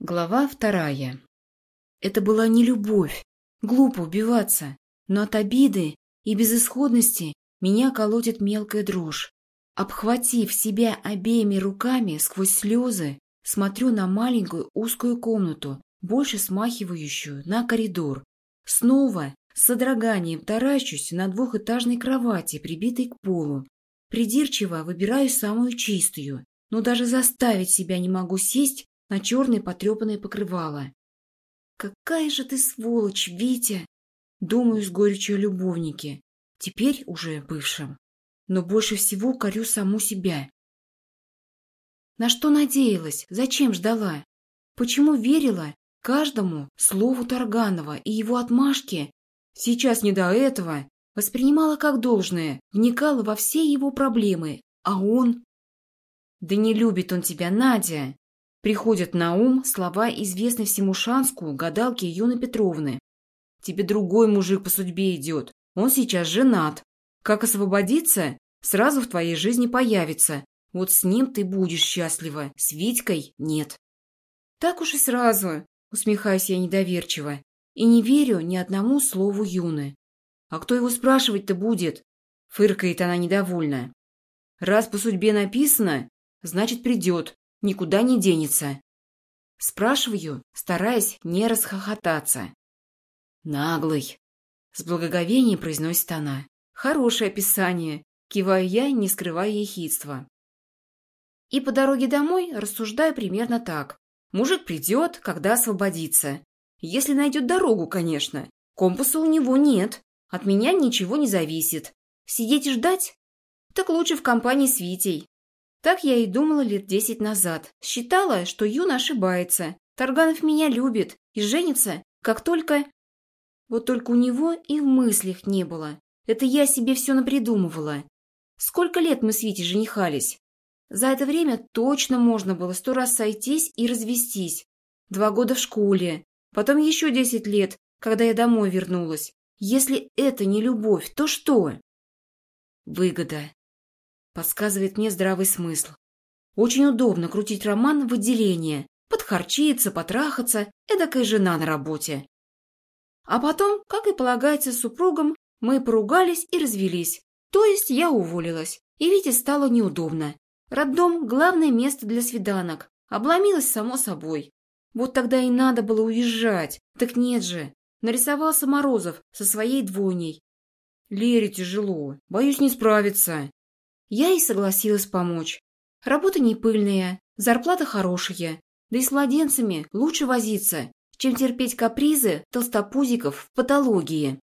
Глава вторая. Это была не любовь. Глупо убиваться. Но от обиды и безысходности меня колотит мелкая дрожь. Обхватив себя обеими руками сквозь слезы, смотрю на маленькую узкую комнату, больше смахивающую на коридор. Снова с содроганием таращусь на двухэтажной кровати, прибитой к полу. Придирчиво выбираю самую чистую, но даже заставить себя не могу сесть на черное потрепанное покрывало. «Какая же ты сволочь, Витя!» Думаю с горечью о любовнике, теперь уже бывшем. Но больше всего корю саму себя. На что надеялась, зачем ждала? Почему верила каждому слову Тарганова и его отмашки? Сейчас не до этого. Воспринимала как должное, вникала во все его проблемы. А он... Да не любит он тебя, Надя. Приходят на ум слова известной всему Шанску гадалки Юны Петровны. «Тебе другой мужик по судьбе идет. Он сейчас женат. Как освободиться, сразу в твоей жизни появится. Вот с ним ты будешь счастлива, с Витькой нет». «Так уж и сразу», — усмехаюсь я недоверчиво, и не верю ни одному слову Юны. «А кто его спрашивать-то будет?» — фыркает она недовольно. «Раз по судьбе написано, значит, придет никуда не денется. Спрашиваю, стараясь не расхохотаться. «Наглый!» — с благоговением произносит она. «Хорошее описание!» — киваю я, не скрывая ехидства. И по дороге домой рассуждаю примерно так. Мужик придет, когда освободится. Если найдет дорогу, конечно. Компаса у него нет. От меня ничего не зависит. Сидеть и ждать? Так лучше в компании с Витей. Так я и думала лет десять назад. Считала, что Юна ошибается. Тарганов меня любит и женится, как только... Вот только у него и в мыслях не было. Это я себе все напридумывала. Сколько лет мы с Витей женихались? За это время точно можно было сто раз сойтись и развестись. Два года в школе, потом еще десять лет, когда я домой вернулась. Если это не любовь, то что? Выгода подсказывает мне здравый смысл. Очень удобно крутить роман в отделение, подхарчиться, потрахаться, эдакая жена на работе. А потом, как и полагается супругам, мы поругались и развелись. То есть я уволилась, и Вите стало неудобно. Роддом – главное место для свиданок. Обломилась само собой. Вот тогда и надо было уезжать. Так нет же. Нарисовался Морозов со своей двойней. Лере тяжело. Боюсь не справиться. Я и согласилась помочь. Работа не пыльная, зарплата хорошая, да и с младенцами лучше возиться, чем терпеть капризы толстопузиков в патологии.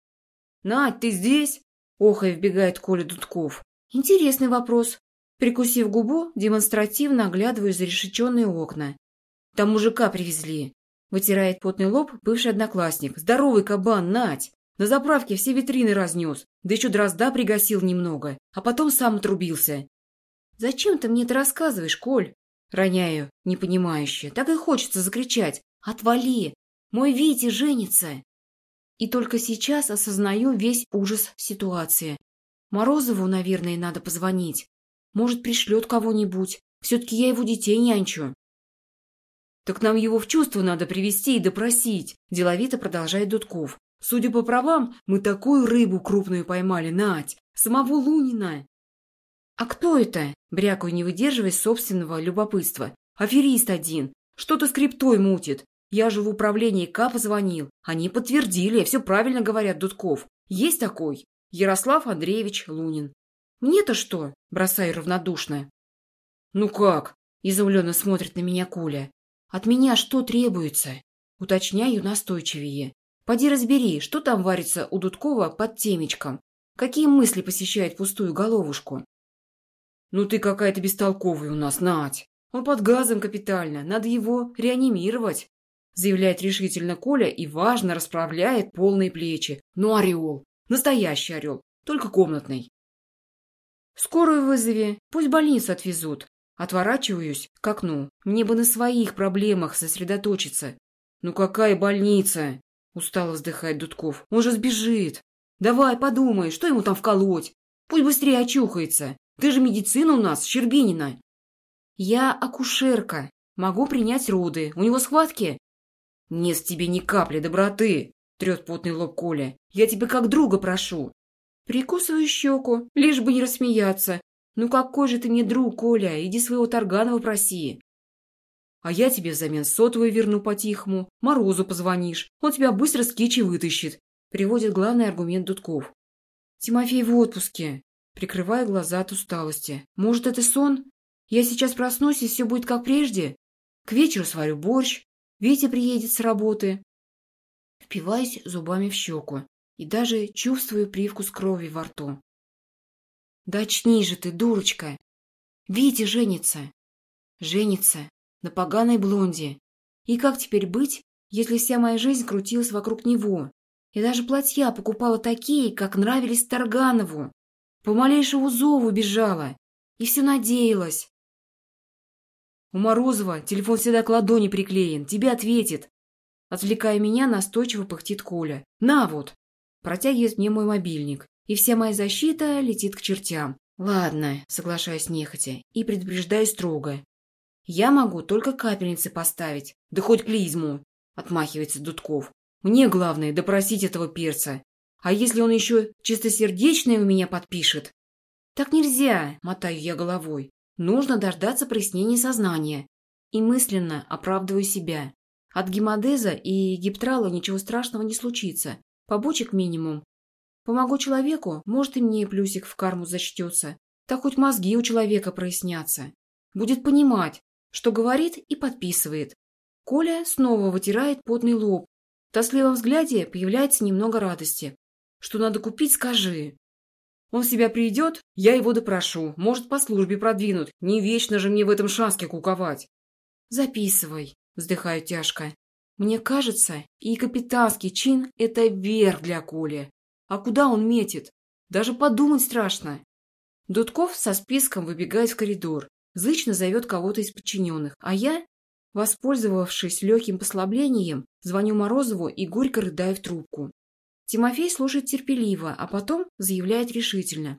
«Надь, ты здесь?» – охая вбегает Коля Дудков. Интересный вопрос. Прикусив губу, демонстративно оглядываю зарешеченные окна. Там мужика привезли. Вытирает потный лоб бывший одноклассник. Здоровый кабан, Надь! На заправке все витрины разнес, да еще дрозда пригасил немного, а потом сам отрубился. «Зачем ты мне это рассказываешь, Коль?» Роняю, непонимающе. Так и хочется закричать. «Отвали! Мой Витя женится!» И только сейчас осознаю весь ужас ситуации. Морозову, наверное, надо позвонить. Может, пришлет кого-нибудь. Все-таки я его детей нянчу. «Так нам его в чувство надо привести и допросить», – деловито продолжает Дудков. Судя по правам, мы такую рыбу крупную поймали, Надь, самого Лунина. А кто это? Брякаю, не выдерживая собственного любопытства. Аферист один. Что-то с мутит. Я же в управлении К позвонил. Они подтвердили, все правильно говорят Дудков. Есть такой. Ярослав Андреевич Лунин. Мне-то что? Бросаю равнодушно. Ну как? Изумленно смотрит на меня Коля. От меня что требуется? Уточняю настойчивее. Поди разбери, что там варится у Дудкова под темечком. Какие мысли посещают пустую головушку? Ну ты какая-то бестолковая у нас, Надь. Он под газом капитально, надо его реанимировать. Заявляет решительно Коля и важно расправляет полные плечи. Ну, орел. Настоящий орел, только комнатный. Скорую вызови, пусть больницу отвезут. Отворачиваюсь к окну. Мне бы на своих проблемах сосредоточиться. Ну какая больница? Устало вздыхает Дудков. Он же сбежит. Давай, подумай, что ему там вколоть? Пусть быстрее очухается. Ты же медицина у нас, Щербинина. Я акушерка. Могу принять роды. У него схватки?» «Нет в тебе ни капли доброты!» — трет потный лоб Коля. «Я тебе как друга прошу!» Прикусываю щеку, лишь бы не рассмеяться. «Ну какой же ты мне друг, Коля? Иди своего Тарганова проси!» «А я тебе взамен сотовый верну по-тихому. Морозу позвонишь. Он тебя быстро с кичи вытащит», — приводит главный аргумент Дудков. «Тимофей в отпуске», — прикрывая глаза от усталости. «Может, это сон? Я сейчас проснусь, и все будет как прежде? К вечеру сварю борщ, Витя приедет с работы». Впиваюсь зубами в щеку и даже чувствую привкус крови во рту. Да очни же ты, дурочка! Витя женится! Женится на поганой блонде. И как теперь быть, если вся моя жизнь крутилась вокруг него? И даже платья покупала такие, как нравились Тарганову. По малейшему зову бежала. И все надеялась. У Морозова телефон всегда к ладони приклеен. Тебе ответит. Отвлекая меня, настойчиво пыхтит Коля. На вот. Протягивает мне мой мобильник и вся моя защита летит к чертям. Ладно, соглашаюсь нехотя и предупреждаю строго. Я могу только капельницы поставить, да хоть клизму, отмахивается Дудков. Мне главное допросить этого перца. А если он еще чистосердечное у меня подпишет? Так нельзя, мотаю я головой. Нужно дождаться прояснения сознания. И мысленно оправдываю себя. От гемодеза и гиптрала ничего страшного не случится. Побочек минимум, Помогу человеку, может, и мне плюсик в карму зачтется. Так хоть мозги у человека прояснятся. Будет понимать, что говорит и подписывает. Коля снова вытирает потный лоб. В тоскливом взгляде появляется немного радости. Что надо купить, скажи. Он себя придет, я его допрошу. Может, по службе продвинут. Не вечно же мне в этом шанске куковать. Записывай, вздыхаю тяжко. Мне кажется, и капитанский чин – это верх для Коли. А куда он метит? Даже подумать страшно. Дудков со списком выбегает в коридор, зычно зовет кого-то из подчиненных, а я, воспользовавшись легким послаблением, звоню Морозову и горько рыдаю в трубку. Тимофей слушает терпеливо, а потом заявляет решительно.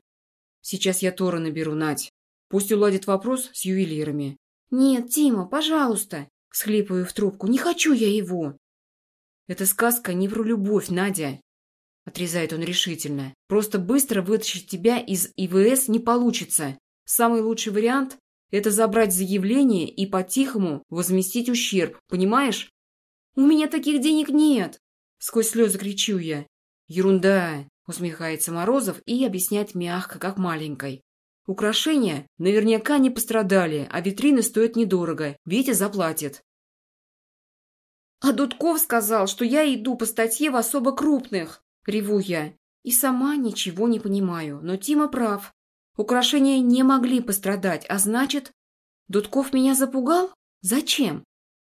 «Сейчас я Тора наберу, Надь. Пусть уладит вопрос с ювелирами». «Нет, Тима, пожалуйста!» – схлипываю в трубку. «Не хочу я его!» «Это сказка не про любовь, Надя. Отрезает он решительно. Просто быстро вытащить тебя из ИВС не получится. Самый лучший вариант – это забрать заявление и по-тихому возместить ущерб, понимаешь? У меня таких денег нет! Сквозь слезы кричу я. Ерунда! Усмехается Морозов и объясняет мягко, как маленькой. Украшения наверняка не пострадали, а витрины стоят недорого. Витя заплатит. А Дудков сказал, что я иду по статье в особо крупных. Реву я. И сама ничего не понимаю, но Тима прав. Украшения не могли пострадать, а значит... Дудков меня запугал? Зачем?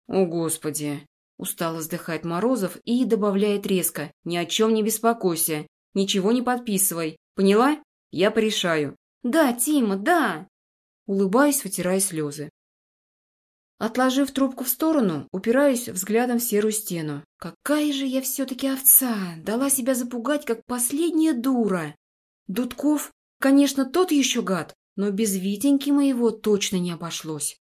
О, Господи! Устало вздыхает Морозов и добавляет резко. Ни о чем не беспокойся. Ничего не подписывай. Поняла? Я порешаю. Да, Тима, да! Улыбаюсь, вытирая слезы. Отложив трубку в сторону, упираюсь взглядом в серую стену. Какая же я все-таки овца! Дала себя запугать, как последняя дура! Дудков, конечно, тот еще гад, но без Витеньки моего точно не обошлось.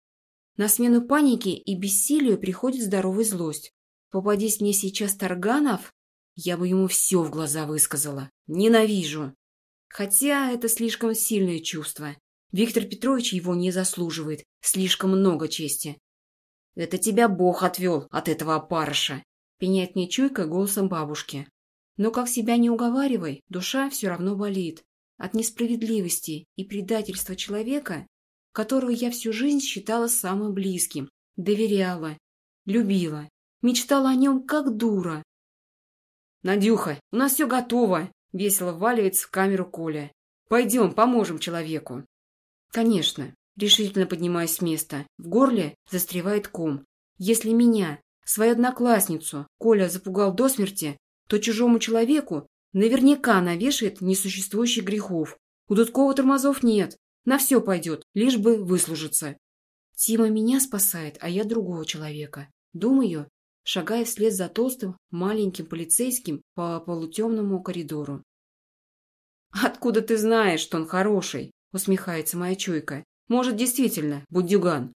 На смену панике и бессилию приходит здоровая злость. Попадись мне сейчас Тарганов, я бы ему все в глаза высказала. Ненавижу. Хотя это слишком сильное чувство. Виктор Петрович его не заслуживает. Слишком много чести. «Это тебя Бог отвел от этого опарыша», — пеняет мне чуйка голосом бабушки. Но как себя не уговаривай, душа все равно болит. От несправедливости и предательства человека, которого я всю жизнь считала самым близким, доверяла, любила, мечтала о нем как дура. «Надюха, у нас все готово!» — весело вваливается в камеру Коля. «Пойдем, поможем человеку!» Конечно, решительно поднимаясь с места. В горле застревает ком. Если меня, свою одноклассницу, Коля запугал до смерти, то чужому человеку наверняка навешает несуществующих грехов. У Дудкова тормозов нет. На все пойдет, лишь бы выслужиться. Тима меня спасает, а я другого человека. Думаю, шагая вслед за толстым, маленьким полицейским по полутемному коридору. «Откуда ты знаешь, что он хороший?» усмехается моя чуйка. Может, действительно, буддюган.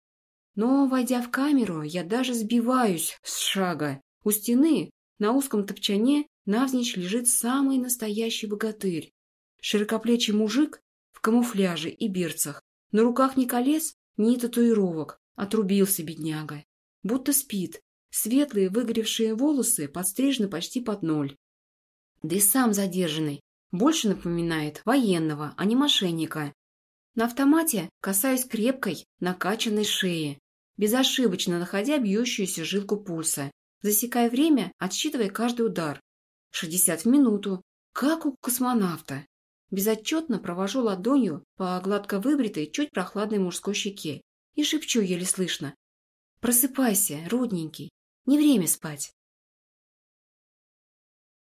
Но, войдя в камеру, я даже сбиваюсь с шага. У стены, на узком топчане, навзничь лежит самый настоящий богатырь. Широкоплечий мужик в камуфляже и берцах. На руках ни колец, ни татуировок. Отрубился бедняга. Будто спит. Светлые выгоревшие волосы подстрижены почти под ноль. Да и сам задержанный. Больше напоминает военного, а не мошенника. На автомате касаюсь крепкой, накачанной шеи, безошибочно находя бьющуюся жилку пульса, засекая время, отсчитывая каждый удар. 60 в минуту, как у космонавта. Безотчетно провожу ладонью по гладко выбритой, чуть прохладной мужской щеке и шепчу еле слышно. «Просыпайся, родненький, не время спать».